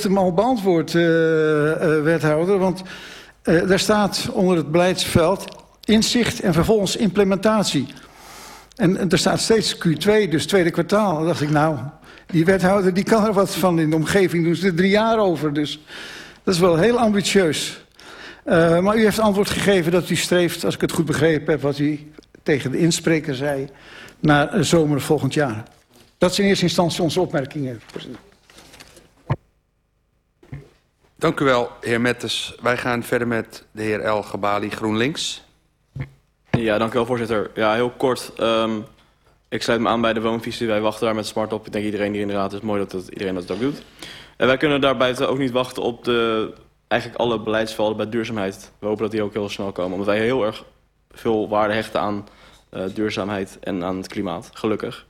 heeft hem al beantwoord, uh, uh, wethouder. Want uh, daar staat onder het beleidsveld inzicht en vervolgens implementatie. En, er staat steeds Q2, dus tweede kwartaal. Dan dacht ik, nou, die wethouder die kan er wat van in de omgeving doen. Ze er drie jaar over, dus dat is wel heel ambitieus. Maar u heeft antwoord gegeven dat u streeft, als ik het goed begrepen heb... wat u tegen de inspreker zei, naar zomer volgend jaar. Dat zijn in eerste instantie onze opmerkingen. Dank u wel, heer Mettes. Wij gaan verder met de heer El Gabali, GroenLinks. Ja, dank u wel, voorzitter. Ja, heel kort. Um, ik sluit me aan bij de woonvisie. Wij wachten daar met smart op. Ik denk iedereen die in de raad is mooi dat, dat iedereen dat ook doet. En wij kunnen daarbuiten ook niet wachten op de, eigenlijk alle beleidsvelden bij duurzaamheid. We hopen dat die ook heel snel komen. Omdat wij heel erg veel waarde hechten aan uh, duurzaamheid en aan het klimaat. Gelukkig.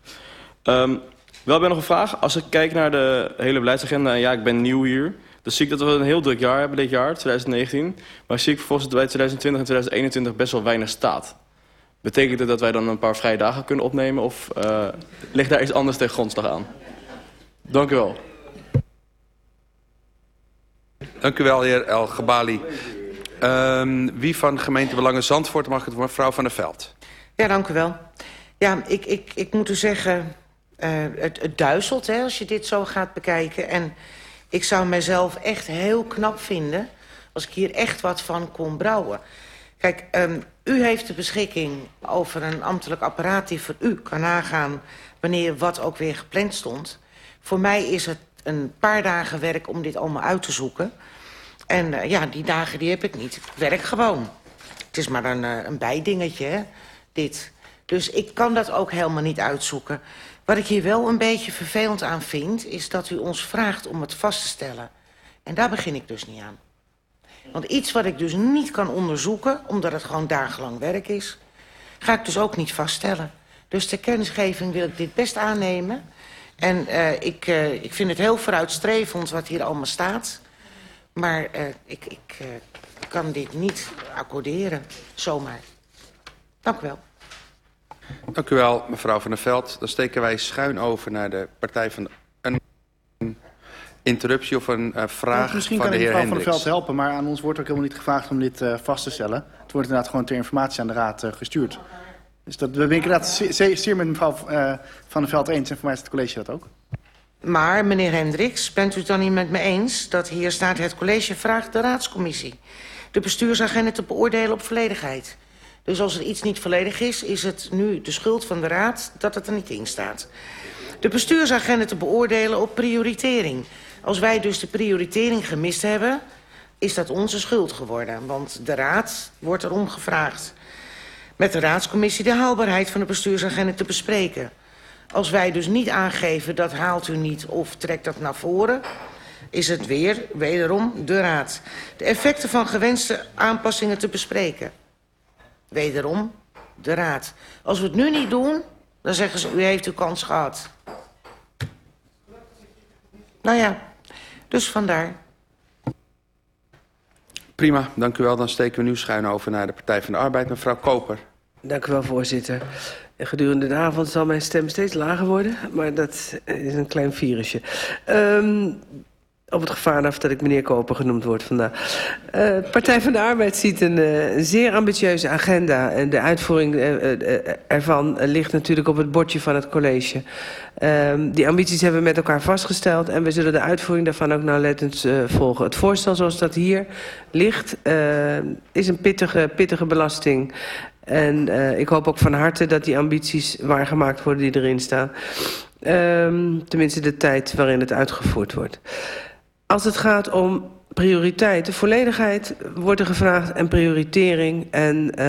Um, wel ben nog een vraag. Als ik kijk naar de hele beleidsagenda, en ja, ik ben nieuw hier... dan zie ik dat we een heel druk jaar hebben dit jaar, 2019. Maar zie ik vervolgens dat bij 2020 en 2021 best wel weinig staat. Betekent het dat wij dan een paar vrije dagen kunnen opnemen... of uh, ligt daar iets anders tegen grondslag aan? Dank u wel. Dank u wel, heer El Gabali. Um, wie van gemeente Belangen Zandvoort mag het mevrouw Van der Veld? Ja, dank u wel. Ja, ik, ik, ik moet u zeggen... Uh, het, het duizelt hè, als je dit zo gaat bekijken. En ik zou mezelf echt heel knap vinden... als ik hier echt wat van kon brouwen. Kijk, um, u heeft de beschikking over een ambtelijk apparaat... die voor u kan nagaan wanneer wat ook weer gepland stond. Voor mij is het een paar dagen werk om dit allemaal uit te zoeken. En uh, ja, die dagen die heb ik niet. Werk gewoon. Het is maar een, uh, een bijdingetje, hè, dit. Dus ik kan dat ook helemaal niet uitzoeken. Wat ik hier wel een beetje vervelend aan vind... is dat u ons vraagt om het vast te stellen. En daar begin ik dus niet aan. Want iets wat ik dus niet kan onderzoeken... omdat het gewoon dagenlang werk is... ga ik dus ook niet vaststellen. Dus ter kennisgeving wil ik dit best aannemen. En uh, ik, uh, ik vind het heel vooruitstrevend wat hier allemaal staat. Maar uh, ik, ik kan dit niet accorderen, zomaar. Dank u wel. Dank u wel, mevrouw Van der Veld. Dan steken wij schuin over naar de Partij van... Een interruptie of een uh, vraag ja, misschien van de heer Hendricks. Misschien kan Van der Veld helpen, maar aan ons wordt ook helemaal niet gevraagd om dit uh, vast te stellen. Het wordt inderdaad gewoon ter informatie aan de Raad uh, gestuurd. Dus dat, we ben ik inderdaad zeer, zeer met mevrouw uh, Van der Veld eens en voor mij is het college dat ook. Maar, meneer Hendricks, bent u het dan niet met me eens... dat hier staat het college vraagt de raadscommissie... de bestuursagenda te beoordelen op volledigheid... Dus als er iets niet volledig is, is het nu de schuld van de Raad dat het er niet in staat. De bestuursagenda te beoordelen op prioritering. Als wij dus de prioritering gemist hebben, is dat onze schuld geworden. Want de Raad wordt erom gevraagd met de Raadscommissie de haalbaarheid van de bestuursagenda te bespreken. Als wij dus niet aangeven dat haalt u niet of trekt dat naar voren is het weer, wederom, de Raad. De effecten van gewenste aanpassingen te bespreken. Wederom de raad. Als we het nu niet doen, dan zeggen ze, u heeft uw kans gehad. Nou ja, dus vandaar. Prima, dank u wel. Dan steken we nu schuin over naar de Partij van de Arbeid. Mevrouw Koper. Dank u wel, voorzitter. Gedurende de avond zal mijn stem steeds lager worden, maar dat is een klein virusje. Um, op het gevaar af dat ik meneer Koper genoemd word vandaag. Uh, Partij van de Arbeid ziet een uh, zeer ambitieuze agenda. En de uitvoering uh, ervan ligt natuurlijk op het bordje van het college. die ambities hebben we met elkaar vastgesteld. En we zullen de uitvoering daarvan ook nauwlettend volgen. Het voorstel zoals dat hier ligt is een pittige, pittige belasting. En ik hoop ook van harte dat die ambities waargemaakt worden die erin staan. Um, tenminste de tijd waarin het uitgevoerd wordt. Als het gaat om prioriteiten, volledigheid wordt er gevraagd en prioritering en uh,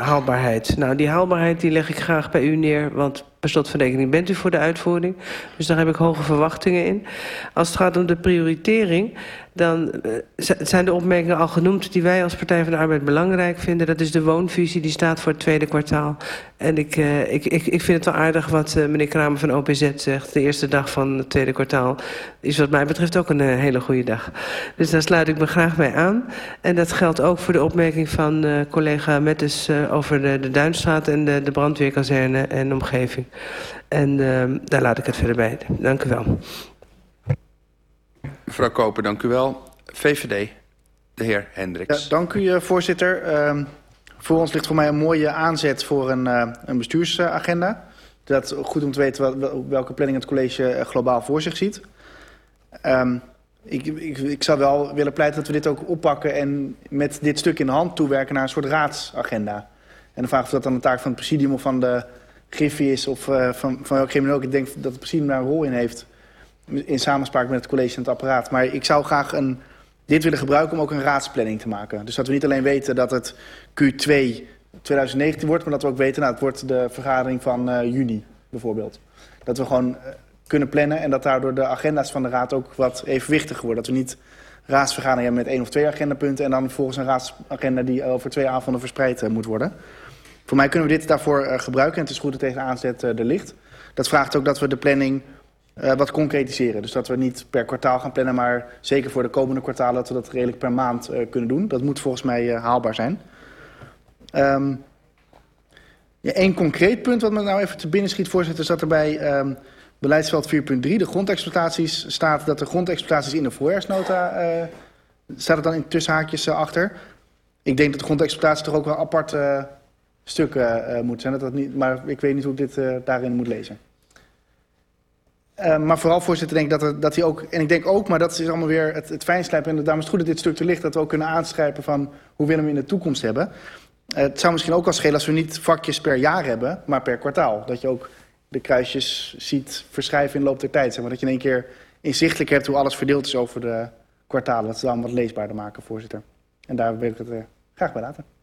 haalbaarheid. Nou, die haalbaarheid die leg ik graag bij u neer, want per slot van rekening bent u voor de uitvoering. Dus daar heb ik hoge verwachtingen in. Als het gaat om de prioritering, dan uh, zijn de opmerkingen al genoemd die wij als Partij van de Arbeid belangrijk vinden. Dat is de woonvisie, die staat voor het tweede kwartaal. En ik, uh, ik, ik, ik vind het wel aardig wat uh, meneer Kramer van OPZ zegt. De eerste dag van het tweede kwartaal is wat mij betreft ook een hele goede dag. Dus daar sluit ik me graag bij aan. En dat geldt ook voor de opmerking van collega Mettes over de, de Duinstraat en de, de brandweerkazerne en omgeving. En uh, daar laat ik het verder bij. Dank u wel. Mevrouw Koper, dank u wel. VVD, de heer Hendricks. Dank u, voorzitter. Uh, voor ons ligt voor mij een mooie aanzet voor een, uh, een bestuursagenda. Dat is goed om te weten welke planning het college globaal voor zich ziet. Um, ik, ik, ik zou wel willen pleiten dat we dit ook oppakken en met dit stuk in de hand toewerken naar een soort raadsagenda. En dan vraag of dat dan de taak van het presidium of van de Griffie is of van, van welk ook. Ik denk dat het presidium daar een rol in heeft in samenspraak met het college en het apparaat. Maar ik zou graag een, dit willen gebruiken om ook een raadsplanning te maken. Dus dat we niet alleen weten dat het Q2 2019 wordt, maar dat we ook weten, nou, het wordt de vergadering van uh, juni bijvoorbeeld. Dat we gewoon uh, kunnen plannen en dat daardoor de agenda's van de raad ook wat evenwichtiger worden. Dat we niet raadsvergaderingen hebben met één of twee agendapunten en dan vervolgens een raadsagenda die over twee avonden verspreid uh, moet worden. Voor mij kunnen we dit daarvoor gebruiken en het is goed dat deze aanzet er ligt. Dat vraagt ook dat we de planning uh, wat concretiseren. Dus dat we niet per kwartaal gaan plannen, maar zeker voor de komende kwartalen dat we dat redelijk per maand uh, kunnen doen. Dat moet volgens mij uh, haalbaar zijn. Um, ja, Eén concreet punt wat me nou even te binnen schiet, voorzitter, is dat er bij um, beleidsveld 4.3, de grondexploitaties, staat dat de grondexploitaties in de voorjaarsnota, staat er dan in tussenhaakjes achter. Ik denk dat de grondexploitatie toch ook wel apart stukken moet zijn. Dat dat niet, maar ik weet niet hoe ik dit daarin moet lezen. Uh, maar vooral, voorzitter, denk ik dat, er, dat hij ook... En ik denk ook, maar dat is allemaal weer het, het fijnslijpen... en daarom is het goed dat dit stuk er ligt... dat we ook kunnen aanschrijven van hoe willen we in de toekomst hebben. Uh, het zou misschien ook wel schelen als we niet vakjes per jaar hebben... maar per kwartaal. Dat je ook de kruisjes ziet verschuiven in de loop der tijd. Zeg maar. Dat je in één keer inzichtelijk hebt hoe alles verdeeld is over de kwartalen. Dat ze dan wat leesbaarder maken, voorzitter. En daar wil ik het uh, graag bij laten.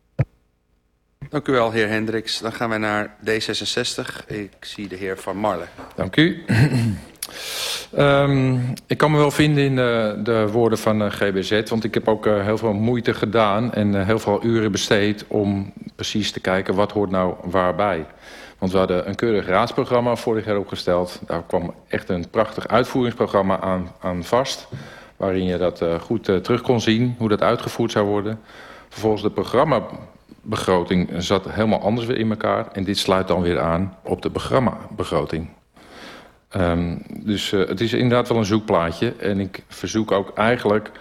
Dank u wel, heer Hendricks. Dan gaan wij naar D66. Ik zie de heer Van Marle. Dank u. um, ik kan me wel vinden in de, de woorden van uh, GBZ, want ik heb ook uh, heel veel moeite gedaan en heel veel uren besteed om precies te kijken wat hoort nou waarbij. Want we hadden een keurig raadsprogramma vorig jaar opgesteld. Daar kwam echt een prachtig uitvoeringsprogramma aan, aan vast, waarin je dat goed terug kon zien, hoe dat uitgevoerd zou worden. Vervolgens de programma begroting zat helemaal anders weer in elkaar. En dit sluit dan weer aan op de programmabegroting. Um, dus uh, het is inderdaad wel een zoekplaatje. En ik verzoek ook eigenlijk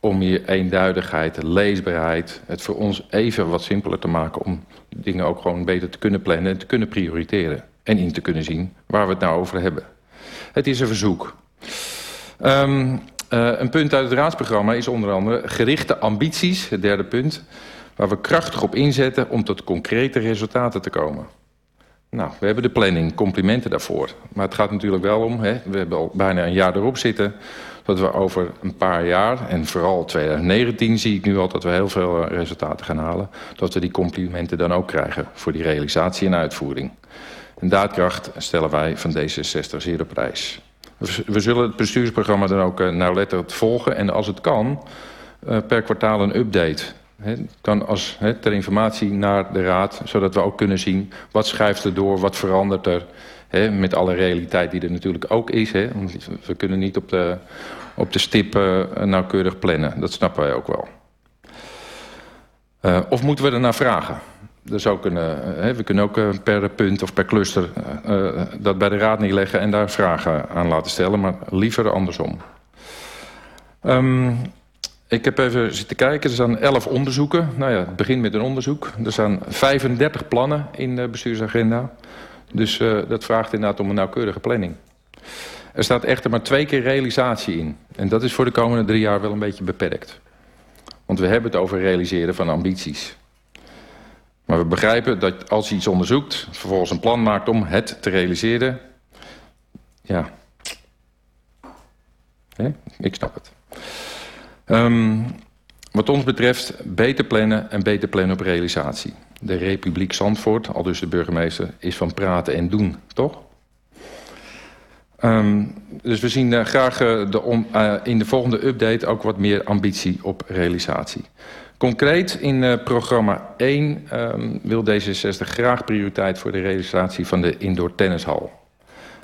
om hier eenduidigheid, leesbaarheid... het voor ons even wat simpeler te maken... om dingen ook gewoon beter te kunnen plannen en te kunnen prioriteren. En in te kunnen zien waar we het nou over hebben. Het is een verzoek. Um, uh, een punt uit het raadsprogramma is onder andere gerichte ambities, het derde punt waar we krachtig op inzetten om tot concrete resultaten te komen. Nou, we hebben de planning, complimenten daarvoor. Maar het gaat natuurlijk wel om, hè, we hebben al bijna een jaar erop zitten... dat we over een paar jaar, en vooral 2019 zie ik nu al... dat we heel veel resultaten gaan halen... dat we die complimenten dan ook krijgen voor die realisatie en uitvoering. En daadkracht stellen wij van D66 zeer op prijs. We zullen het bestuursprogramma dan ook nauwlettend volgen... en als het kan, per kwartaal een update... Het kan als he, ter informatie naar de raad, zodat we ook kunnen zien wat schuift er door, wat verandert er. He, met alle realiteit die er natuurlijk ook is. He, want we kunnen niet op de, op de stip uh, nauwkeurig plannen. Dat snappen wij ook wel. Uh, of moeten we er naar vragen? Uh, we kunnen ook per punt of per cluster dat bij de raad neerleggen en daar vragen aan laten stellen, maar liever andersom. Um, Ik heb even zitten kijken. Er staan 11 onderzoeken. Nou ja, het begint met een onderzoek. Er staan 35 plannen in de bestuursagenda. Dus uh, dat vraagt inderdaad om een nauwkeurige planning. Er staat echter maar twee keer realisatie in. En dat is voor de komende drie jaar wel een beetje beperkt. Want we hebben het over realiseren van ambities. Maar we begrijpen dat als je iets onderzoekt... vervolgens een plan maakt om het te realiseren... Ja. Ik snap het. Um, wat ons betreft beter plannen en beter plannen op realisatie. De Republiek Zandvoort, al dus de burgemeester, is van praten en doen, toch? Um, dus we zien uh, graag uh, de uh, in de volgende update ook wat meer ambitie op realisatie. Concreet in programma 1 um, wil D66 graag prioriteit voor de realisatie van de indoor tennishal.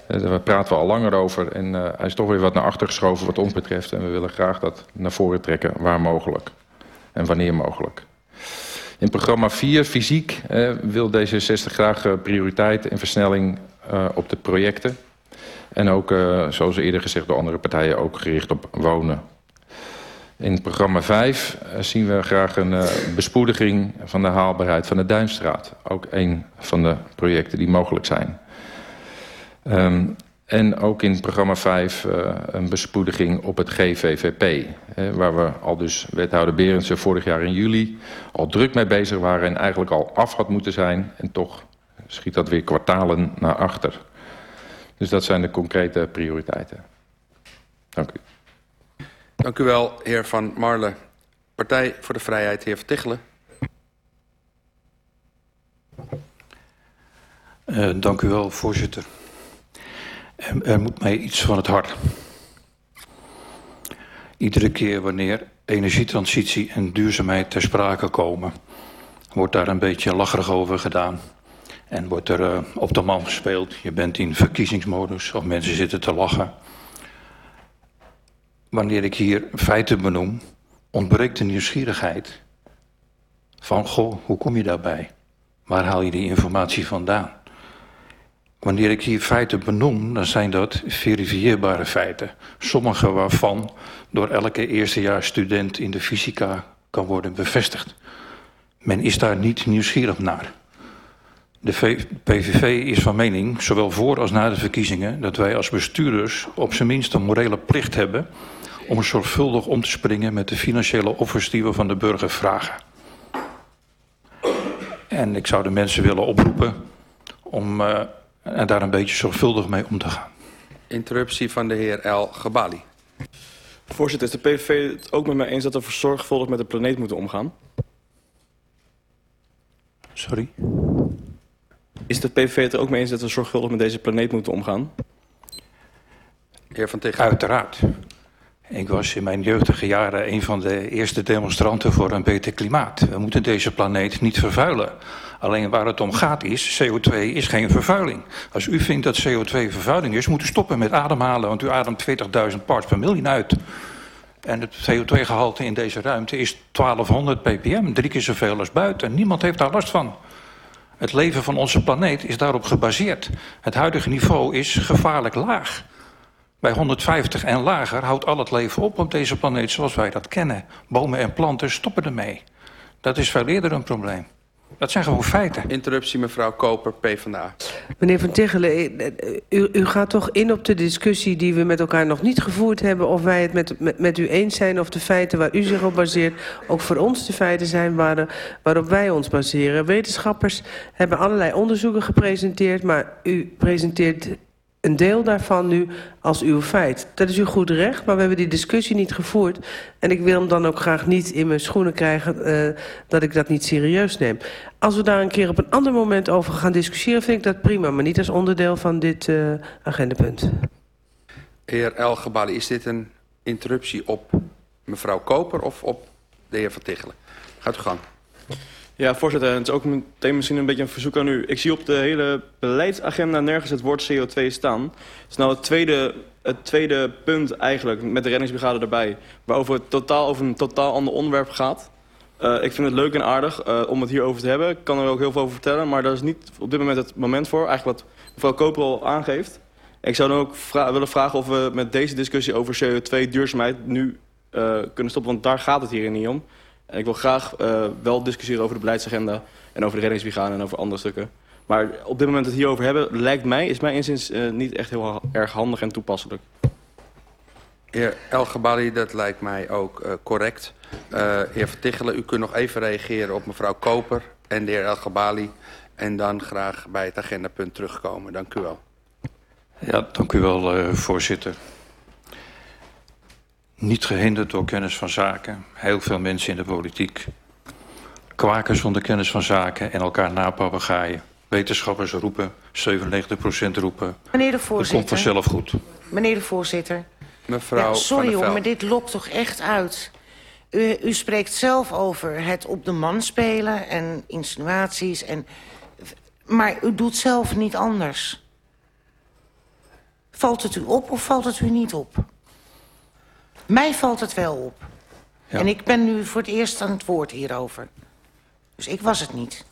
Daar praten we al langer over en uh, hij is toch weer wat naar achter geschoven wat ons betreft. En we willen graag dat naar voren trekken waar mogelijk en wanneer mogelijk. In programma 4, fysiek, uh, wil D66 graag prioriteit en versnelling op de projecten. En ook, zoals eerder gezegd door andere partijen, ook gericht op wonen. In programma 5 uh, zien we graag een bespoediging van de haalbaarheid van de Duinstraat. Ook een van de projecten die mogelijk zijn. Um, en ook in programma 5 uh, een bespoediging op het GVVP. Hè, waar we al dus wethouder Berendsen vorig jaar in juli al druk mee bezig waren... en eigenlijk al af had moeten zijn. En toch schiet dat weer kwartalen naar achter. Dus dat zijn de concrete prioriteiten. Dank u. Dank u wel, heer Van Marle. Partij voor de Vrijheid, heer Vertichelen. Uh, dank u wel, voorzitter. Er, moet mij iets van het hart. Iedere keer wanneer energietransitie en duurzaamheid ter sprake komen... wordt daar een beetje lacherig over gedaan... En wordt er uh, op de man gespeeld. Je bent in verkiezingsmodus of mensen zitten te lachen. Wanneer ik hier feiten benoem, ontbreekt de nieuwsgierigheid. Van, goh, hoe kom je daarbij? Waar haal je die informatie vandaan? Wanneer ik hier feiten benoem, dan zijn dat verifieerbare feiten. Sommige waarvan door elke eerstejaarsstudent in de fysica kan worden bevestigd. Men is daar niet nieuwsgierig naar. De PVV is van mening, zowel voor als na de verkiezingen... dat wij als bestuurders op zijn minst een morele plicht hebben... om zorgvuldig om te springen met de financiële offers die we van de burger vragen. En ik zou de mensen willen oproepen om uh, daar een beetje zorgvuldig mee om te gaan. Interruptie van de heer L. Gebali. Voorzitter, is de PVV het ook met mij eens dat we zorgvuldig met de planeet moeten omgaan? Sorry? Is de PVV het er ook mee eens dat we zorgvuldig met deze planeet moeten omgaan? Heer Van Tegen. Uiteraard. Ik was in mijn jeugdige jaren een van de eerste demonstranten voor een beter klimaat. We moeten deze planeet niet vervuilen. Alleen waar het om gaat is, CO2 is geen vervuiling. Als u vindt dat CO2 vervuiling is, moet u stoppen met ademhalen... want u ademt 40.000 parts per miljoen uit. En het CO2-gehalte in deze ruimte is 1200 ppm, drie keer zoveel als buiten. Niemand heeft daar last van. Het leven van onze planeet is daarop gebaseerd. Het huidige niveau is gevaarlijk laag. Bij 150 en lager houdt al het leven op op deze planeet zoals wij dat kennen. Bomen en planten stoppen ermee. Dat is veel eerder een probleem. Dat zijn gewoon feiten. Interruptie mevrouw Koper, PvdA. Meneer Van Tichelen, u, u gaat toch in op de discussie die we met elkaar nog niet gevoerd hebben... of wij het met, met, met u eens zijn of de feiten waar u zich op baseert... ook voor ons de feiten zijn waar, waarop wij ons baseren. Wetenschappers hebben allerlei onderzoeken gepresenteerd... maar u presenteert een deel daarvan nu als uw feit. Dat is uw goed recht, maar we hebben die discussie niet gevoerd. En ik wil hem dan ook graag niet in mijn schoenen krijgen... Uh, dat ik dat niet serieus neem. Als we daar een keer op een ander moment over gaan discussiëren... vind ik dat prima, maar niet als onderdeel van dit uh, agendapunt. Heer El Gebali, is dit een interruptie op mevrouw Koper of op de heer Van Tichelen? Gaat u gang. Ja, voorzitter. Het is ook meteen misschien een beetje een verzoek aan u. Ik zie op de hele beleidsagenda nergens het woord CO2 staan. Het is nou het tweede, het tweede punt eigenlijk, met de reddingsbrigade erbij... waarover het totaal over een totaal ander onderwerp gaat. Uh, ik vind het leuk en aardig uh, om het hierover te hebben. Ik kan er ook heel veel over vertellen, maar daar is niet op dit moment het moment voor. Eigenlijk wat mevrouw Koper al aangeeft. Ik zou dan ook willen vragen of we met deze discussie over CO2 duurzaamheid nu uh, kunnen stoppen. Want daar gaat het hier niet om. En ik wil graag uh, wel discussiëren over de beleidsagenda en over de reddingsbrigade en over andere stukken. Maar op dit moment het hierover hebben lijkt mij, is mijn inziens uh, niet echt heel erg handig en toepasselijk. Heer El Gabali, dat lijkt mij ook uh, correct. Uh, heer Vertichelen, u kunt nog even reageren op mevrouw Koper en de heer El Gabali. En dan graag bij het agendapunt terugkomen. Dank u wel. Ja, dank u wel, uh, voorzitter. Niet gehinderd door kennis van zaken. Heel veel mensen in de politiek. Kwaken zonder kennis van zaken en elkaar napapagaaien. Wetenschappers roepen, 97% roepen. Meneer de voorzitter. Het komt vanzelf goed. Meneer de voorzitter. Mevrouw ja, sorry hoor, maar dit lokt toch echt uit. U, u spreekt zelf over het op de man spelen en insinuaties. En, maar u doet zelf niet anders. Valt het u op of valt het u niet op? Mij valt het wel op. Ja. En ik ben nu voor het eerst aan het woord hierover. Dus ik was het niet.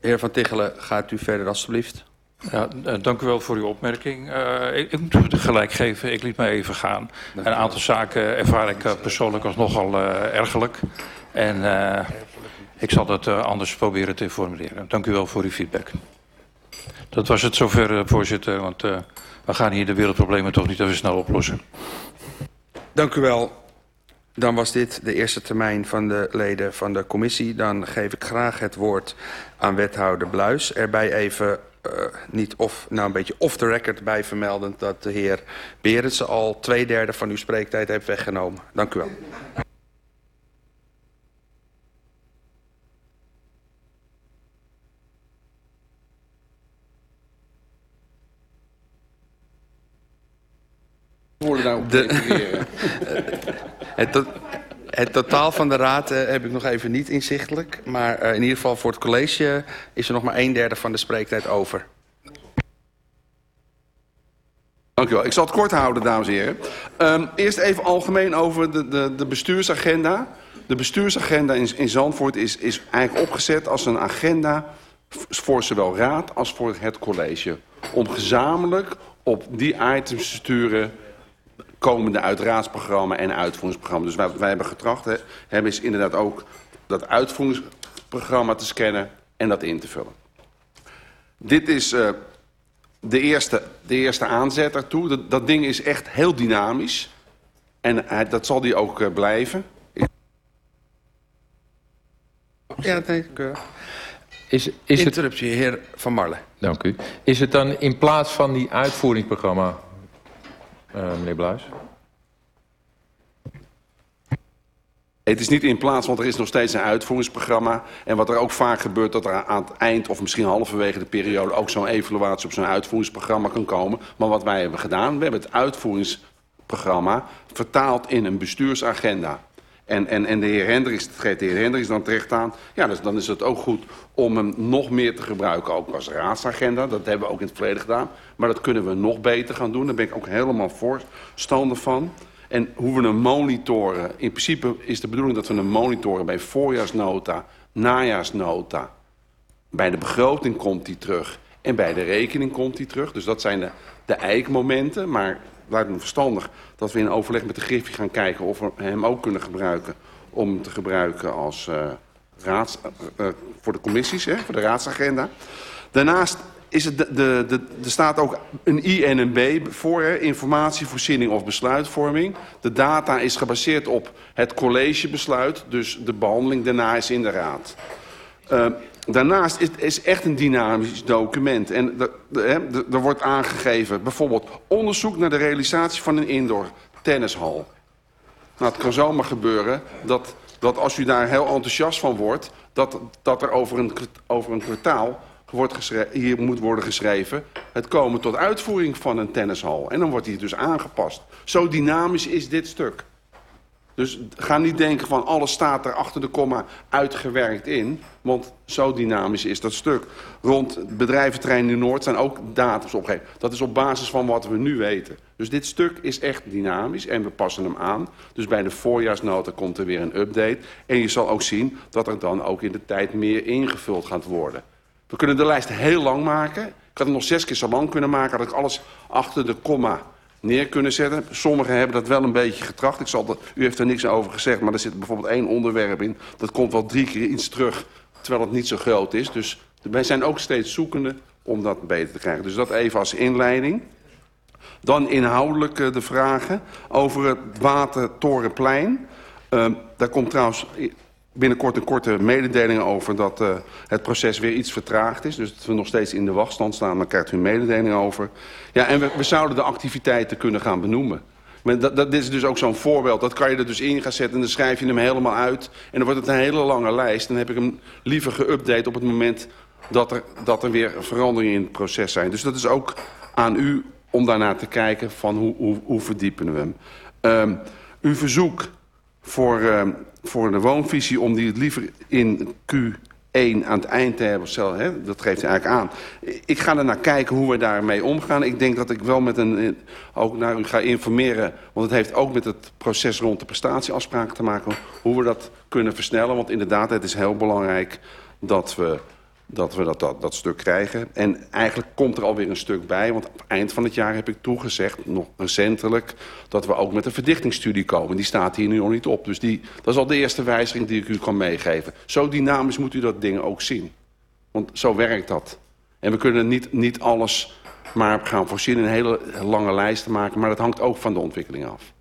Heer Van Tichelen, gaat u verder alstublieft. Ja, uh, dank u wel voor uw opmerking. Uh, ik, ik, moet u gelijk geven, ik liet mij even gaan. Dank een aantal zaken ervaar ik uh, persoonlijk als nogal ergerlijk. En ik zal dat anders proberen te formuleren. Dank u wel voor uw feedback. Dat was het zover, voorzitter, want we gaan hier de wereldproblemen toch niet even snel oplossen. Dank u wel. Dan was dit de eerste termijn van de leden van de commissie. Dan geef ik graag het woord aan wethouder Bluis. Erbij even uh, niet of, nou een beetje off the record bij vermeldend... dat de heer Berendsen al twee derde van uw spreektijd heeft weggenomen. Dank u wel. Het, to, het, totaal van de raad uh, heb ik nog even niet inzichtelijk. Maar uh, in ieder geval voor het college is er nog maar een derde van de spreektijd over. Dank u wel. Ik zal het kort houden, dames en heren. Um, eerst even algemeen over de, de, de bestuursagenda. De bestuursagenda in, in Zandvoort is, is eigenlijk opgezet als een agenda voor zowel raad als voor het college. Om gezamenlijk op die items te sturen komende uit raadsprogramma en uitvoeringsprogramma. Dus wij, wij hebben getracht, hè, hebben is inderdaad ook dat uitvoeringsprogramma te scannen en dat in te vullen. Dit is uh, de, eerste, de eerste aanzet daartoe. Dat, dat ding is echt heel dynamisch. En uh, dat zal die ook uh, blijven. Ja, dank u. Is, is Interruptie, het... heer Van Marle. Dank u. Is het dan in plaats van die uitvoeringsprogramma meneer Bluis? Het is niet in plaats, want er is nog steeds een uitvoeringsprogramma. En wat er ook vaak gebeurt, dat er aan het eind of misschien halverwege de periode... ook zo'n evaluatie op zo'n uitvoeringsprogramma kan komen. Maar wat wij hebben gedaan, we hebben het uitvoeringsprogramma vertaald in een bestuursagenda. En, en, en de heer Hendricks, dat geeft de heer Hendricks dan terecht aan... ja, dus dan is het ook goed om hem nog meer te gebruiken, ook als raadsagenda. Dat hebben we ook in het verleden gedaan. Maar dat kunnen we nog beter gaan doen. Daar ben ik ook helemaal voorstander van. En hoe we hem monitoren... in principe is de bedoeling dat we hem monitoren bij voorjaarsnota, najaarsnota. Bij de begroting komt hij terug en bij de rekening komt hij terug. Dus dat zijn de, de eikmomenten, maar lijkt me verstandig dat we in overleg met de Griffie gaan kijken of we hem ook kunnen gebruiken om te gebruiken als uh, voor de commissies, hè, voor de raadsagenda. Daarnaast is het de, de, de, er staat ook een I en een B voor, informatievoorziening of besluitvorming. De data is gebaseerd op het collegebesluit, dus de behandeling daarna is in de raad. Daarnaast is het echt een dynamisch document. En er wordt aangegeven bijvoorbeeld onderzoek naar de realisatie van een indoor tennishal. Nou, het kan zomaar gebeuren dat, dat als u daar heel enthousiast van wordt... dat, dat er over een, over een kwartaal wordt hier moet worden geschreven... het komen tot uitvoering van een tennishal. En dan wordt die dus aangepast. Zo dynamisch is dit stuk. Dus ga niet denken van alles staat er achter de komma uitgewerkt in. Want zo dynamisch is dat stuk. Rond bedrijventerrein in Noord zijn ook datums opgegeven. Dat is op basis van wat we nu weten. Dus dit stuk is echt dynamisch en we passen hem aan. Dus bij de voorjaarsnota komt er weer een update. En je zal ook zien dat er dan ook in de tijd meer ingevuld gaat worden. We kunnen de lijst heel lang maken. Ik had het nog zes keer zo lang kunnen maken... dat ik alles achter de komma neer kunnen zetten. Sommigen hebben dat wel een beetje getracht. Ik zal dat, u heeft er niks over gezegd, maar er zit bijvoorbeeld één onderwerp in. Dat komt wel drie keer iets terug, terwijl het niet zo groot is. Dus wij zijn ook steeds zoekende om dat beter te krijgen. Dus dat even als inleiding. Dan inhoudelijk de vragen over het Watertorenplein. Uh, daar komt trouwens binnenkort een korte mededeling over dat uh, het proces weer iets vertraagd is. Dus dat we nog steeds in de wachtstand staan, dan krijgt u een mededeling over. Ja, en we, zouden de activiteiten kunnen gaan benoemen. Maar dat, dat is dus ook zo'n voorbeeld. Dat kan je er dus in gaan zetten en dan schrijf je hem helemaal uit. En dan wordt het een hele lange lijst. Dan heb ik hem liever geüpdate op het moment dat er, dat er weer veranderingen in het proces zijn. Dus dat is ook aan u om daarnaar te kijken van hoe, hoe, hoe verdiepen we hem. Um, uw verzoek voor, uh, voor de woonvisie om die het liever in Q1 aan het eind te hebben. Stel, hè, dat geeft hij eigenlijk aan. Ik ga er naar kijken hoe we daarmee omgaan. Ik denk dat ik wel met een, eh, ook naar u ga informeren. Want het heeft ook met het proces rond de prestatieafspraken te maken. Hoe we dat kunnen versnellen. Want inderdaad, het is heel belangrijk dat we dat we dat, dat, dat stuk krijgen. En eigenlijk komt er alweer een stuk bij. Want op het eind van het jaar heb ik toegezegd, nog recentelijk... dat we ook met een verdichtingsstudie komen. Die staat hier nu nog niet op. Dus die, dat is al de eerste wijziging die ik u kan meegeven. Zo dynamisch moet u dat ding ook zien. Want zo werkt dat. En we kunnen niet, niet alles maar gaan voorzien... een hele lange lijst te maken. Maar dat hangt ook van de ontwikkeling af.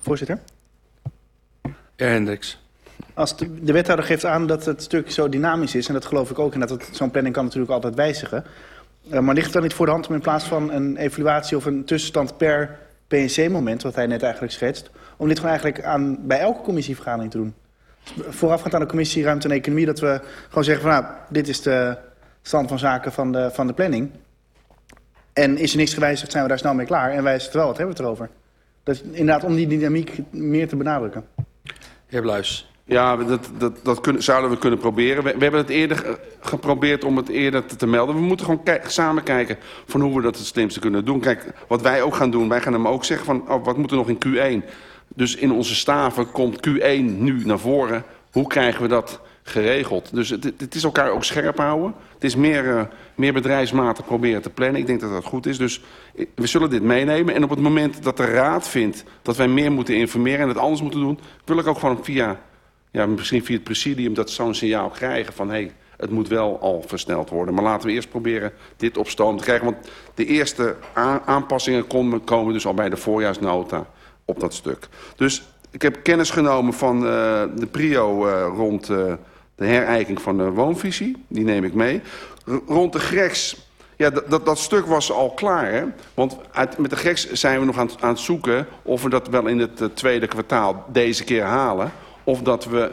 Voorzitter? Heer Hendricks. Als de, de, wethouder geeft aan dat het stuk zo dynamisch is... en dat geloof ik ook, en dat zo'n planning kan natuurlijk altijd wijzigen... Uh, maar ligt het dan niet voor de hand om in plaats van een evaluatie of een tussenstand per PNC-moment... wat hij net eigenlijk schetst... om dit gewoon eigenlijk aan, bij elke commissievergadering te doen? Voorafgaand aan de commissie Ruimte en Economie... dat we gewoon zeggen van nou, dit is de stand van zaken van de, van de planning... En is er niks gewijzigd, zijn we daar snel mee klaar. En wijst het wel, wat hebben we het erover? Dat inderdaad om die dynamiek meer te benadrukken. Heer Bluis. Ja, dat, dat, dat kunnen, zouden we kunnen proberen. We, hebben het eerder geprobeerd om het eerder te, melden. We moeten gewoon samen kijken van hoe we dat het slimste kunnen doen. Kijk, wat wij ook gaan doen, wij gaan hem ook zeggen van oh, wat moet er nog in Q1. Dus in onze staven komt Q1 nu naar voren. Hoe krijgen we dat geregeld? Dus het, is elkaar ook scherp houden. Het is meer, uh, meer bedrijfsmatig proberen te plannen. Ik denk dat dat goed is. Dus we zullen dit meenemen. En op het moment dat de raad vindt dat wij meer moeten informeren en het anders moeten doen... wil ik ook gewoon via ja, misschien via het presidium dat zo'n signaal krijgen van... hé, hey, het moet wel al versneld worden. Maar laten we eerst proberen dit op stoom te krijgen. Want de eerste aanpassingen komen, dus al bij de voorjaarsnota op dat stuk. Dus ik heb kennis genomen van uh, de prio uh, rond uh, de herijking van de woonvisie. Die neem ik mee. Rond de greks... Ja, dat, dat stuk was al klaar, hè? Want uit, met de greks zijn we nog aan, aan het zoeken... of we dat wel in het tweede kwartaal deze keer halen of dat we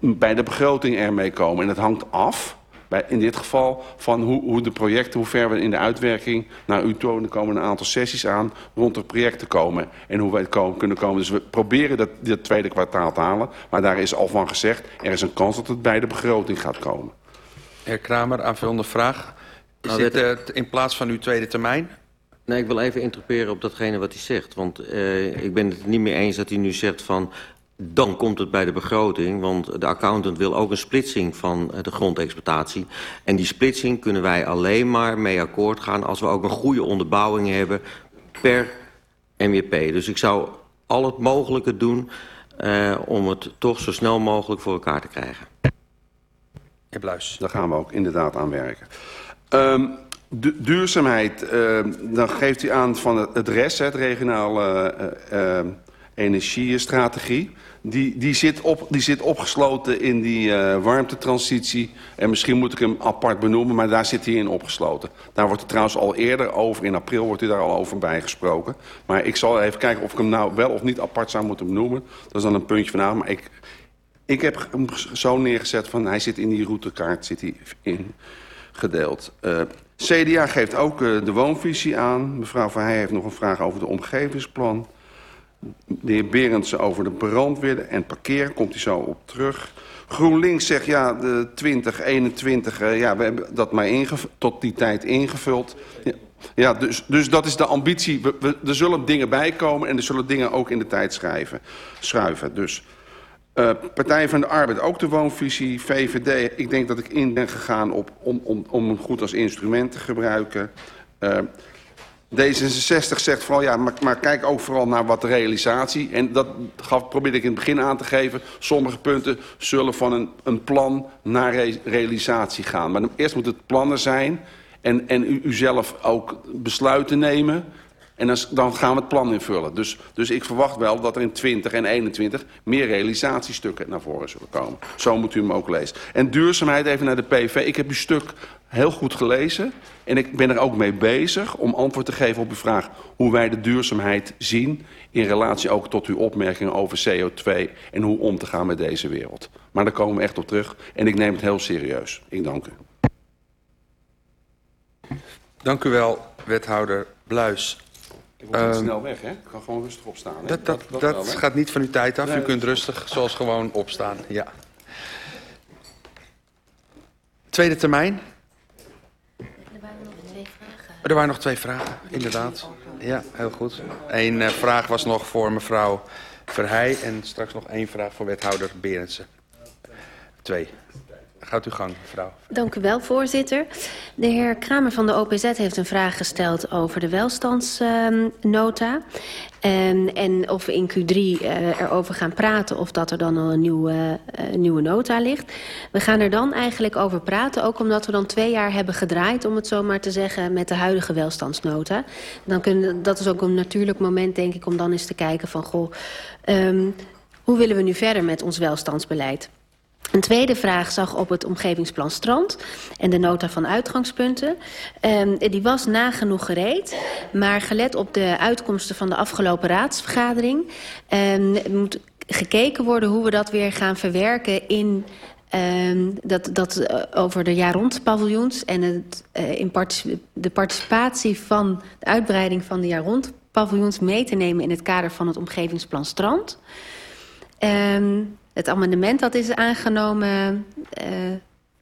bij de begroting ermee komen. En het hangt af, bij, in dit geval, van hoe, hoe de projecten, hoe ver we in de uitwerking naar u toe. Er komen een aantal sessies aan rond het project te komen. En hoe wij komen, kunnen komen. Dus we proberen dat, dat tweede kwartaal te halen. Maar daar is al van gezegd, er is een kans dat het bij de begroting gaat komen. Heer Kramer, aanvullende vraag. Is nou, dit uh, in plaats van uw tweede termijn? Nee, ik wil even interperen op datgene wat hij zegt. Want uh, ik ben het niet meer eens dat hij nu zegt van dan komt het bij de begroting, want de accountant wil ook een splitsing van de grondexploitatie. En die splitsing kunnen wij alleen maar mee akkoord gaan als we ook een goede onderbouwing hebben per MWP. Dus ik zou al het mogelijke doen uh, om het toch zo snel mogelijk voor elkaar te krijgen. Heer Bluis. Daar gaan we ook inderdaad aan werken. Um, du duurzaamheid, uh, dan geeft u aan van het, het RES, het regionaal uh, energiestrategie die, die, zit op, die zit opgesloten in die uh, warmtetransitie. En misschien moet ik hem apart benoemen, maar daar zit hij in opgesloten. Daar wordt er trouwens al eerder over, in april wordt hij daar al over bijgesproken. Maar ik zal even kijken of ik hem nou wel of niet apart zou moeten benoemen. Dat is dan een puntje vanavond. Maar ik, ik heb hem zo neergezet van hij zit in die routekaart, zit hij in gedeeld. Uh, CDA geeft ook uh, de woonvisie aan. Mevrouw Van Heij heeft nog een vraag over de omgevingsplan. De heer Berendsen over de brandweer en parkeer, komt hij zo op terug. GroenLinks zegt ja, de 2021, uh, ja, we hebben dat maar tot die tijd ingevuld. Ja, dus, dus dat is de ambitie. We, we, er zullen dingen bijkomen en er zullen dingen ook in de tijd schrijven, schuiven. Dus uh, Partij van de Arbeid, ook de woonvisie, VVD. Ik denk dat ik in ben gegaan op, om, om, om hem goed als instrument te gebruiken. Uh, D66 zegt vooral, ja, maar, maar, kijk ook vooral naar wat realisatie. En dat gaf, probeerde ik in het begin aan te geven. Sommige punten zullen van een, een plan naar re realisatie gaan. Maar eerst moet het plannen zijn en, en u, u zelf ook besluiten nemen. En dan, dan, gaan we het plan invullen. Dus, dus ik verwacht wel dat er in 20 en 21 meer realisatiestukken naar voren zullen komen. Zo moet u hem ook lezen. En duurzaamheid, even naar de PV. Ik heb uw stuk heel goed gelezen. En ik ben er ook mee bezig om antwoord te geven op uw vraag... hoe wij de duurzaamheid zien in relatie ook tot uw opmerkingen over CO2... en hoe om te gaan met deze wereld. Maar daar komen we echt op terug. En ik neem het heel serieus. Ik dank u. Dank u wel, wethouder Bluis. Ik word um, snel weg, hè? Ik kan gewoon rustig opstaan. Hè? Dat, dat, dat, dat wel, gaat niet van uw tijd af. Nee, u kunt rustig zoals gewoon opstaan. Ja. Tweede termijn. Er waren nog twee vragen, inderdaad. Ja, heel goed. Eén uh, vraag was nog voor mevrouw Verheij en straks nog één vraag voor wethouder Berendsen. Twee. Gaat uw gang, mevrouw. Dank u wel, voorzitter. De heer Kramer van de OPZ heeft een vraag gesteld over de welstandsnota. Um, en of we in Q3 uh, erover gaan praten of dat er dan al een nieuwe, uh, nieuwe nota ligt. We gaan er dan eigenlijk over praten, ook omdat we dan twee jaar hebben gedraaid... om het zo maar te zeggen, met de huidige welstandsnota. Dan kunnen, dat is ook een natuurlijk moment, denk ik, om dan eens te kijken van... goh, um, hoe willen we nu verder met ons welstandsbeleid? Een tweede vraag zag op het omgevingsplan Strand en de nota van uitgangspunten. Um, die was nagenoeg gereed, maar gelet op de uitkomsten van de afgelopen raadsvergadering... Um, moet gekeken worden hoe we dat weer gaan verwerken in Um, dat, dat uh, over de jaar rond paviljoens en het, uh, in de participatie van de uitbreiding van de jaar rond paviljoens mee te nemen in het kader van het omgevingsplan Strand. Het amendement dat is aangenomen uh,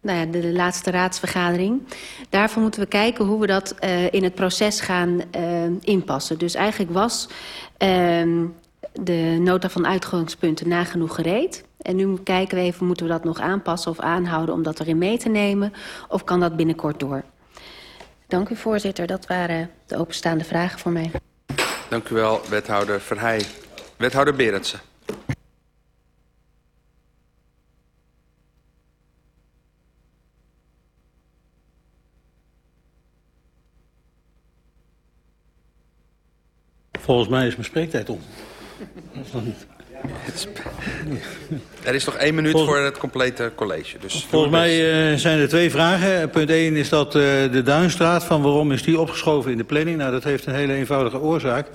nou ja, de, de laatste raadsvergadering. Daarvoor moeten we kijken hoe we dat uh, in het proces gaan uh, inpassen. Dus eigenlijk was uh, de nota van uitgangspunten nagenoeg gereed. En nu kijken we even, moeten we dat nog aanpassen of aanhouden om dat erin mee te nemen? Of kan dat binnenkort door? Dank u voorzitter, dat waren de openstaande vragen voor mij. Dank u wel, wethouder Verheij. Wethouder Berendsen. Volgens mij is mijn spreektijd om. Er is nog één minuut Volgens... voor het complete college. Dus Volgens mij uh, zijn er twee vragen. Punt 1 is dat uh, de Duinstraat, van waarom is die opgeschoven in de planning? Nou, dat heeft een hele eenvoudige oorzaak.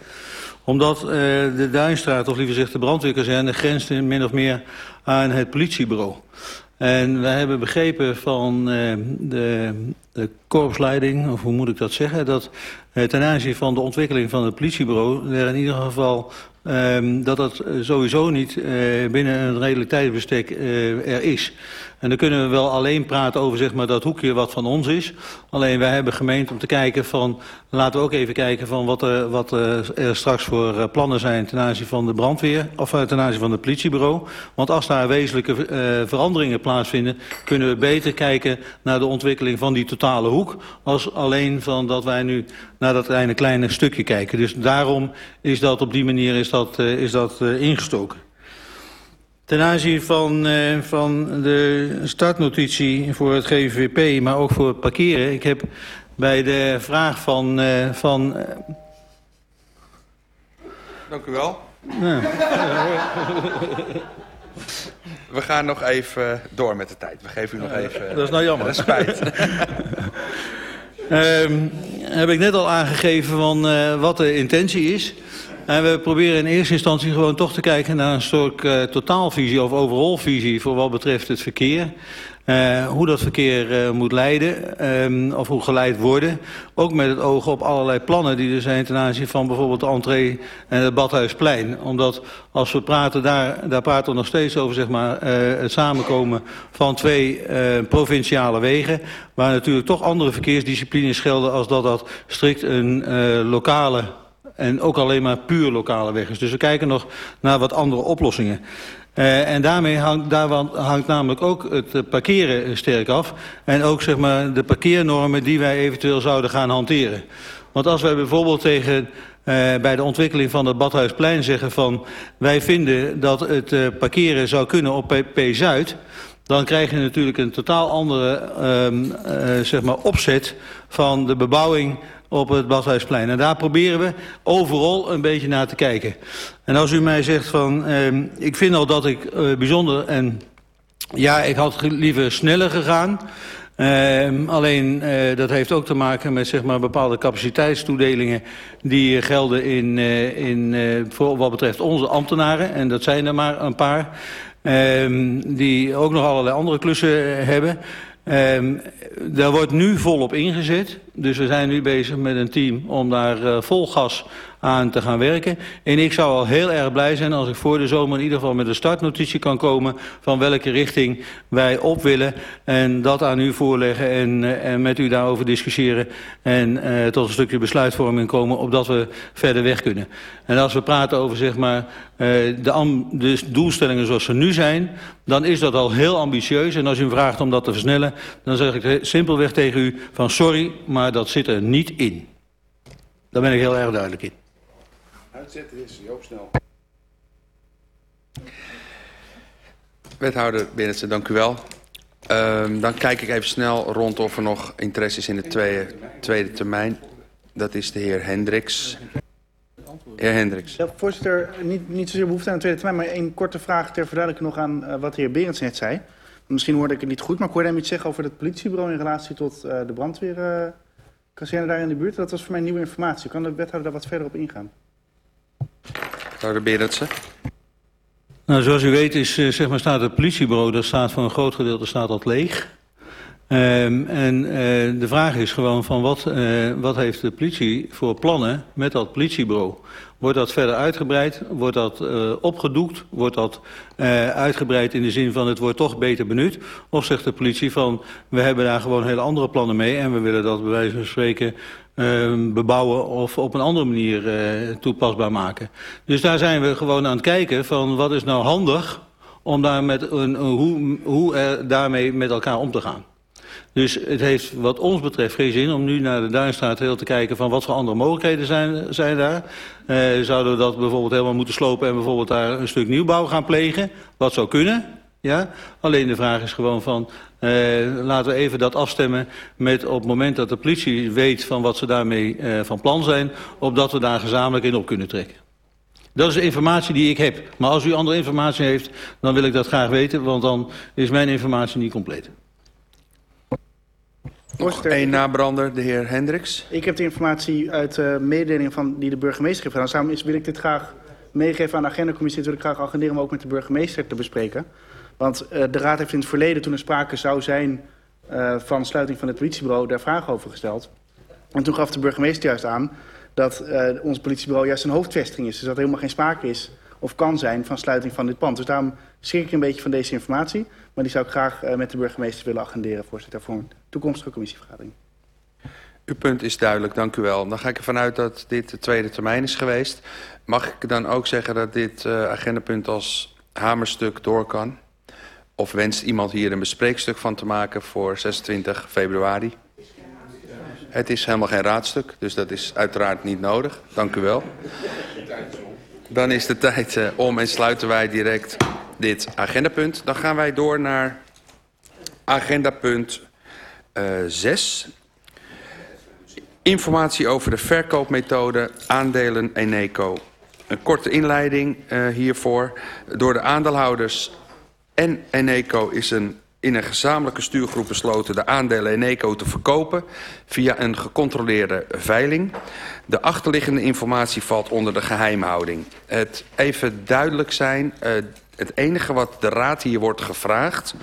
Omdat uh, de Duinstraat, of liever gezegd de brandweerkazerne, grenst min of meer aan het politiebureau. En we hebben begrepen van de, de korpsleiding, of hoe moet ik dat zeggen... dat ten aanzien van de ontwikkeling van het politiebureau... er in ieder geval um, dat dat sowieso niet binnen een tijdsbestek uh, er is. En dan kunnen we wel alleen praten over zeg maar, dat hoekje wat van ons is. Alleen wij hebben gemeend om te kijken van... laten we ook even kijken van wat er, wat straks voor plannen zijn... ten aanzien van de brandweer of ten aanzien van het politiebureau. Want als daar wezenlijke veranderingen plaatsvinden... kunnen we beter kijken naar de ontwikkeling van die totale hoek... als alleen van dat wij nu naar dat kleine, kleine stukje kijken. Dus daarom is dat op die manier is dat, uh, is dat uh, ingestoken. Ten aanzien van, uh, van de startnotitie voor het GVP, maar ook voor het parkeren. Ik heb bij de vraag van... Van. Dank u wel. Ja. We gaan nog even door met de tijd. We geven u nog even... Dat is nou jammer. Respect. um, heb ik net al aangegeven van uh, wat de intentie is. En we proberen in eerste instantie gewoon toch te kijken naar een soort uh, totaalvisie of overallvisie voor wat betreft het verkeer. Uh, hoe dat verkeer uh, moet leiden, um, of hoe geleid worden. Ook met het oog op allerlei plannen die er zijn ten aanzien van bijvoorbeeld de entree en het Badhuisplein. Omdat als we praten, daar, daar praten we nog steeds over zeg maar, uh, het samenkomen van twee provinciale wegen. Waar natuurlijk toch andere verkeersdisciplines gelden als dat dat strikt een lokale en ook alleen maar puur lokale weg is. Dus we kijken nog naar wat andere oplossingen. Uh, en daarmee hangt, daar hangt namelijk ook het uh, parkeren sterk af. En ook zeg maar, de parkeernormen die wij eventueel zouden gaan hanteren. Want als wij bijvoorbeeld tegen, uh, bij de ontwikkeling van het Badhuisplein zeggen van... wij vinden dat het parkeren zou kunnen op P-Zuid... dan krijg je natuurlijk een totaal andere zeg maar opzet van de bebouwing op het Badhuisplein. En daar proberen we overal een beetje naar te kijken. En als u mij zegt van, eh, ik vind al dat ik eh, bijzonder en ja, ik had liever sneller gegaan. Uh, alleen uh, dat heeft ook te maken met zeg maar, bepaalde capaciteitstoedelingen die gelden in, uh, in, voor wat betreft onze ambtenaren. En dat zijn er maar een paar. Uh, die ook nog allerlei andere klussen hebben. Uh, daar wordt nu volop ingezet. Dus we zijn nu bezig met een team om daar uh, vol gas aan te gaan werken. En ik zou al heel erg blij zijn als ik voor de zomer in ieder geval met een startnotitie kan komen van welke richting wij op willen. En dat aan u voorleggen en, uh, en met u daarover discussiëren. En uh, tot een stukje besluitvorming komen opdat we verder weg kunnen. En als we praten over zeg maar, de, de doelstellingen zoals ze nu zijn, dan is dat al heel ambitieus. En als u vraagt om dat te versnellen, dan zeg ik simpelweg tegen u van sorry, maar dat zit er niet in. Daar ben ik heel erg duidelijk in. Uitzetten is Joop snel. Wethouder Binnense, dank u wel. Um, dan kijk ik even snel rond of er nog interesse is in de tweede, tweede termijn. Dat is de heer Hendricks. Heer Hendricks. Ja, voorzitter, niet, niet zozeer behoefte aan de tweede termijn, maar één korte vraag ter verduidelijking nog aan uh, wat de heer Berends net zei. Misschien hoorde ik het niet goed, maar ik hoorde hem iets zeggen over het politiebureau in relatie tot uh, de brandweerkazerne uh, daar in de buurt. Dat was voor mij nieuwe informatie. Kan de wethouder daar wat verder op ingaan? Wethouder Berendsen. Nou, zoals u weet is, uh, zeg maar, staat het politiebureau, dat staat voor een groot gedeelte staat dat leeg. Um, en uh, de vraag is gewoon van wat, uh, wat heeft de politie voor plannen met dat politiebureau? Wordt dat verder uitgebreid? Wordt dat uh, opgedoekt? Wordt dat uitgebreid in de zin van het wordt toch beter benut? Of zegt de politie van we hebben daar gewoon hele andere plannen mee en we willen dat bij wijze van spreken bebouwen of op een andere manier uh, toepasbaar maken. Dus daar zijn we gewoon aan het kijken van wat is nou handig om daar met een, hoe, hoe daarmee met elkaar om te gaan. Dus het heeft wat ons betreft geen zin om nu naar de Duinstraat heel te kijken van wat voor andere mogelijkheden zijn, zijn daar. Uh, zouden we dat bijvoorbeeld helemaal moeten slopen en bijvoorbeeld daar een stuk nieuwbouw gaan plegen? Wat zou kunnen? Ja? Alleen de vraag is gewoon van, laten we even dat afstemmen met op het moment dat de politie weet van wat ze daarmee uh, van plan zijn, opdat we daar gezamenlijk in op kunnen trekken. Dat is de informatie die ik heb. Maar als u andere informatie heeft, dan wil ik dat graag weten, want dan is mijn informatie niet compleet. Nog één nabrander, de heer Hendricks. Ik heb de informatie uit de uh, mededeling van die de burgemeester heeft gedaan. Samen is, wil ik dit graag meegeven aan de agendacommissie. Dit wil ik graag agenderen om ook met de burgemeester te bespreken. Want uh, de raad heeft in het verleden, toen er sprake zou zijn uh, van sluiting van het politiebureau, daar vragen over gesteld. En toen gaf de burgemeester juist aan dat uh, ons politiebureau juist een hoofdvestiging is. Dus dat er helemaal geen sprake is of kan zijn van sluiting van dit pand. Dus daarom schrik ik een beetje van deze informatie. Maar die zou ik graag met de burgemeester willen agenderen, voorzitter, voor een toekomstige commissievergadering. Uw punt is duidelijk, dank u wel. Dan ga ik ervan uit dat dit de tweede termijn is geweest. Mag ik dan ook zeggen dat dit agendapunt als hamerstuk door kan? Of wenst iemand hier een bespreekstuk van te maken voor 26 februari? Het is helemaal geen raadstuk, dus dat is uiteraard niet nodig. Dank u wel. Dan is de tijd uh, om en sluiten wij direct dit agendapunt. Dan gaan wij door naar agendapunt uh, 6. Informatie over de verkoopmethode aandelen Eneco. Een korte inleiding uh, hiervoor. Door de aandeelhouders en Eneco is een in een gezamenlijke stuurgroep besloten de aandelen Eneco te verkopen via een gecontroleerde veiling. De achterliggende informatie valt onder de geheimhouding. Het even duidelijk zijn, uh, het enige wat de raad hier wordt gevraagd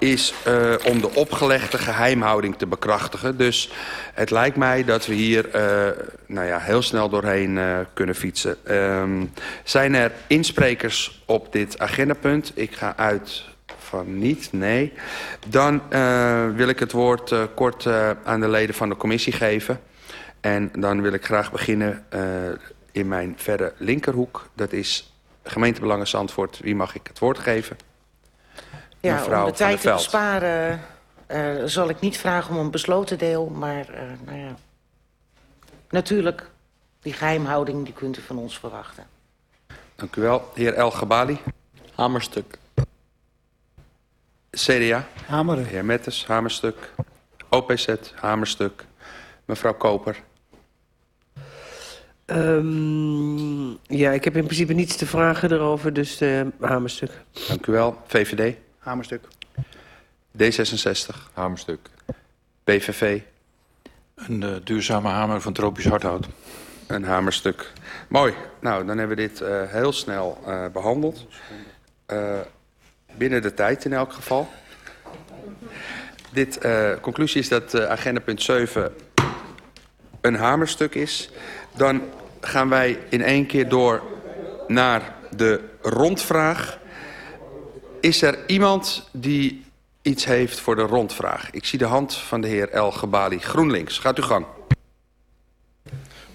is uh, om de opgelegde geheimhouding te bekrachtigen. Dus het lijkt mij dat we hier uh, nou ja, heel snel doorheen uh, kunnen fietsen. Um, zijn er insprekers op dit agendapunt? Ik ga uit van niet, nee. Dan wil ik het woord kort aan de leden van de commissie geven. En dan wil ik graag beginnen in mijn verre linkerhoek. Dat is gemeentebelangen Zandvoort. Wie mag ik het woord geven? Ja, Mevrouw om de tijd te besparen uh, zal ik niet vragen om een besloten deel. Maar uh, nou ja. natuurlijk, die geheimhouding die kunt u van ons verwachten. Dank u wel. Heer El Gabali. Hamerstuk. CDA. Hameren. Heer Mettes, Hamerstuk. OPZ, Hamerstuk. Mevrouw Koper. Um, ja, ik heb in principe niets te vragen erover, dus uh, Hamerstuk. Dank u wel. VVD. Hamerstuk. D66. Hamerstuk. PVV. Een uh, duurzame hamer van tropisch hardhout. Een hamerstuk. Mooi. Nou, dan hebben we dit uh, heel snel uh, behandeld. Uh, binnen de tijd in elk geval. Dit uh, conclusie is dat uh, agenda punt 7 een hamerstuk is... dan gaan wij in één keer door naar de rondvraag. Is er iemand die iets heeft voor de rondvraag? Ik zie de hand van de heer El Gebali. GroenLinks, gaat u gang.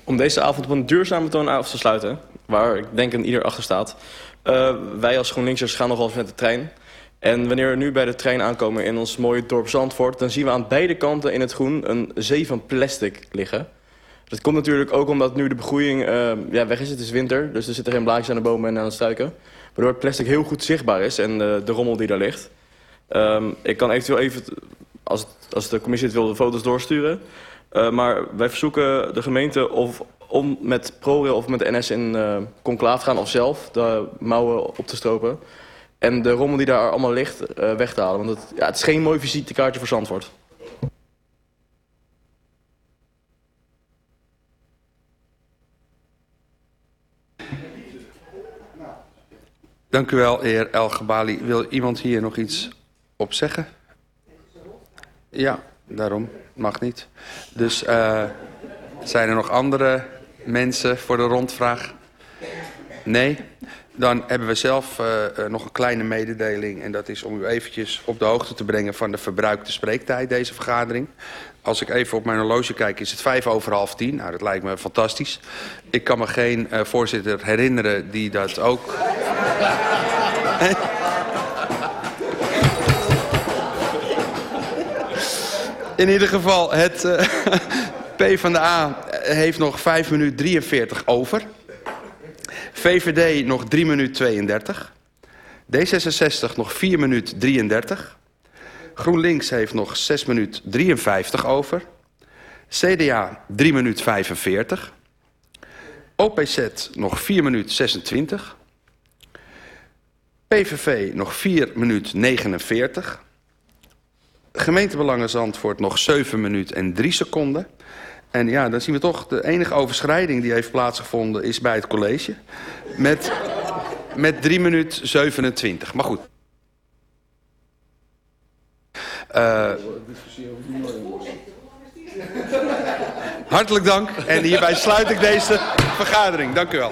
Om deze avond op een duurzame toon af te sluiten... waar ik denk een ieder achter staat... Uh, wij als GroenLinksers gaan nogal eens met de trein... En wanneer we nu bij de trein aankomen in ons mooie dorp Zandvoort... dan zien we aan beide kanten in het groen een zee van plastic liggen. Dat komt natuurlijk ook omdat nu de begroeiing uh, ja, weg is. Het is winter, dus er zitten geen blaadjes aan de bomen en aan de struiken. Waardoor het plastic heel goed zichtbaar is en uh, de rommel die daar ligt. Um, ik kan eventueel even, als, als de commissie het wil, de foto's doorsturen. Uh, maar wij verzoeken de gemeente of om met ProRail of met de NS in uh, te gaan... of zelf de mouwen op te stropen. En de rommel die daar allemaal ligt uh, weg te halen. Want het, ja, het is geen mooi visitekaartje voor Zandvoort. Dank u wel, heer El Gebali. Wil iemand hier nog iets op zeggen? Ja, daarom. Mag niet. Dus uh, zijn er nog andere mensen voor de rondvraag? Nee? Dan hebben we zelf uh, uh, nog een kleine mededeling. En dat is om u eventjes op de hoogte te brengen van de verbruikte spreektijd deze vergadering. Als ik even op mijn horloge kijk is het vijf over half tien. Nou, dat lijkt me fantastisch. Ik kan me geen voorzitter herinneren die dat ook... In ieder geval, het uh, P van de A heeft nog 5 minuten 43 over. VVD nog 3 minuten 32. D66 nog 4 minuten 33. GroenLinks heeft nog 6 minuten 53 over. CDA 3 minuten 45. OPZ nog 4 minuten 26. PVV nog 4 minuten 49. Gemeentebelangen Zandvoort nog 7 minuten en 3 seconden. En ja, dan zien we toch, de enige overschrijding die heeft plaatsgevonden is bij het college. Met, met 3 minuten 27. Maar goed. Uh, hartelijk dank. En hierbij sluit ik deze vergadering. Dank u wel.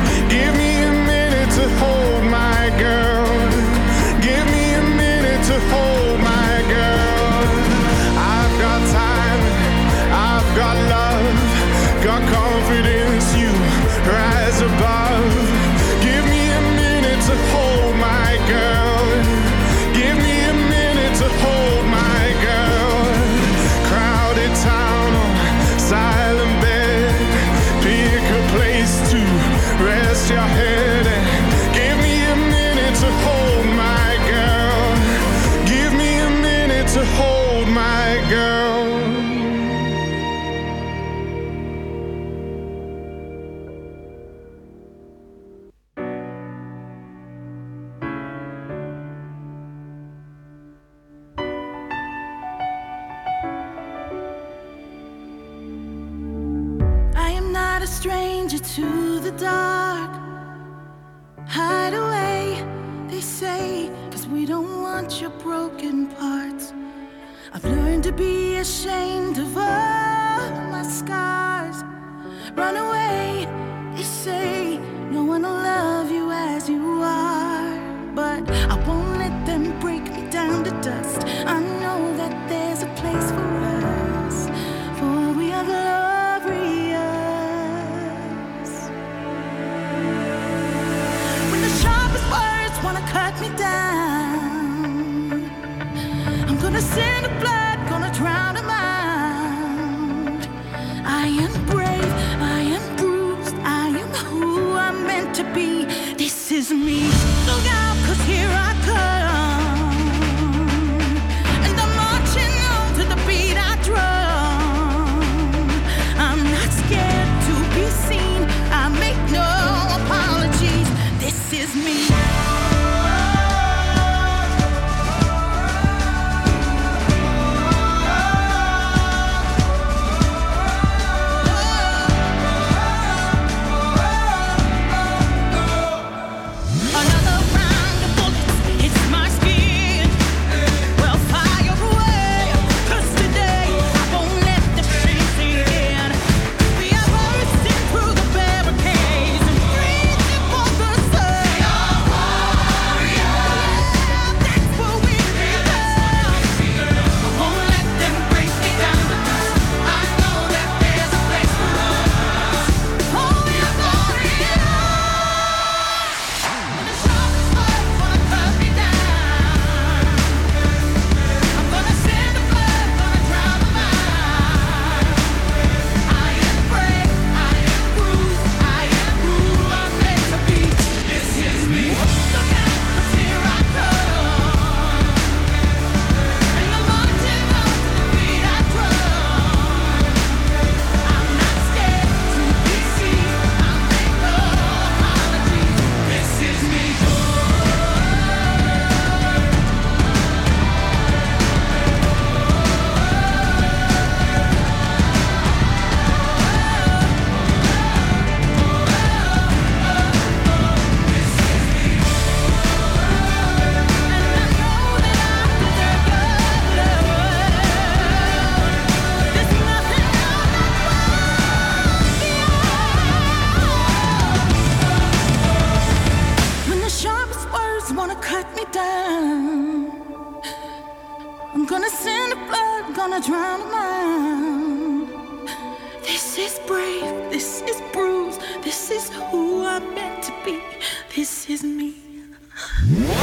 Yeah.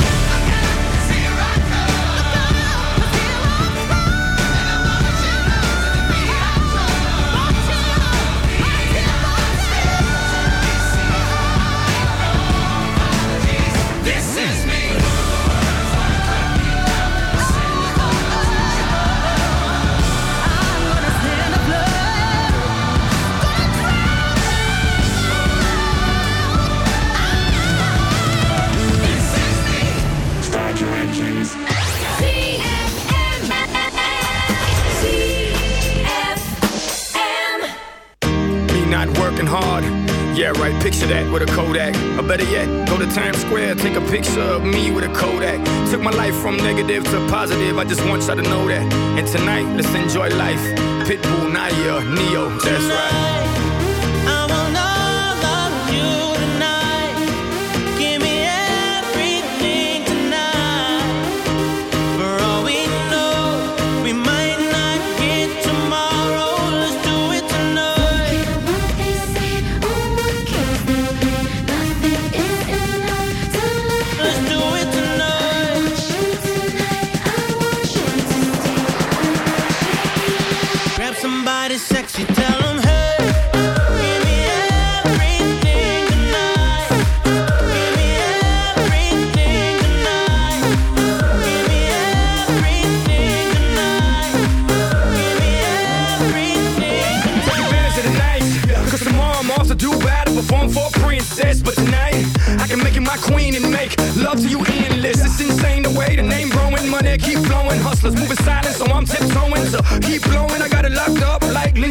I just want y'all to know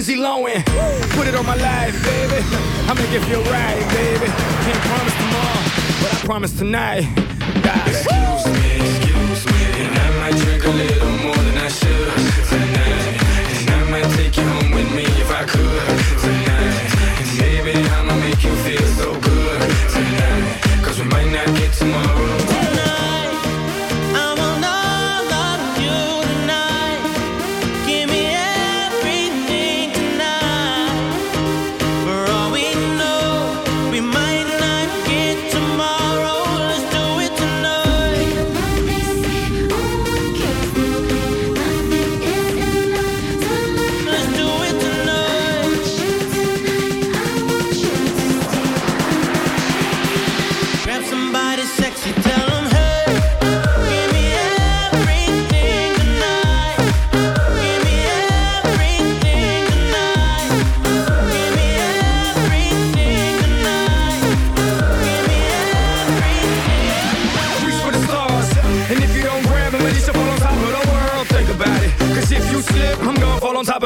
Lindsay Lohan. Put it on my life, baby. I make it feel right, baby. Can't promise tomorrow, but I promise tonight. Excuse me, excuse me, and I might drink a little more than I should tonight.